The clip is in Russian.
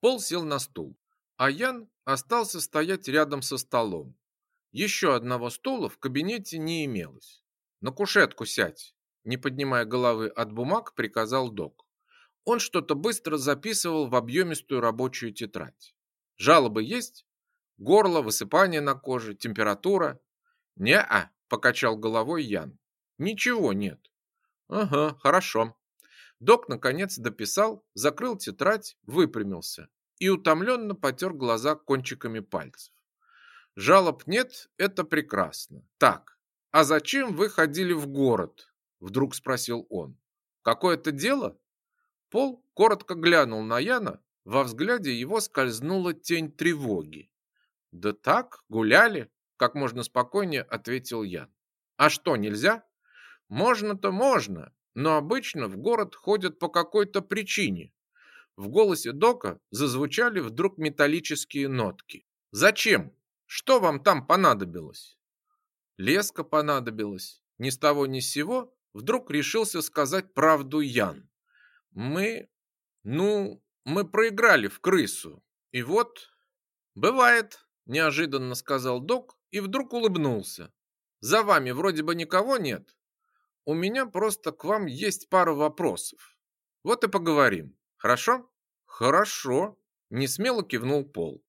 Пол сел на стул, а Ян остался стоять рядом со столом. Еще одного стула в кабинете не имелось. На кушетку сядь, не поднимая головы от бумаг, приказал док. Он что-то быстро записывал в объемистую рабочую тетрадь. Жалобы есть? Горло, высыпание на коже, температура? Не-а, покачал головой Ян. Ничего нет. Ага, хорошо. Док наконец дописал, закрыл тетрадь, выпрямился и утомленно потер глаза кончиками пальцев. Жалоб нет, это прекрасно. Так, а зачем вы ходили в город? Вдруг спросил он. Какое-то дело? Пол коротко глянул на Яна, во взгляде его скользнула тень тревоги. Да так, гуляли, как можно спокойнее ответил Ян. А что, нельзя? Можно-то можно, но обычно в город ходят по какой-то причине. В голосе Дока зазвучали вдруг металлические нотки. Зачем? Что вам там понадобилось? Леска понадобилась. Ни с того ни с сего вдруг решился сказать правду Ян. Мы, ну, мы проиграли в крысу. И вот, бывает, неожиданно сказал Док и вдруг улыбнулся. За вами вроде бы никого нет. У меня просто к вам есть пара вопросов. Вот и поговорим. Хорошо? Хорошо, не смело кивнул Пол.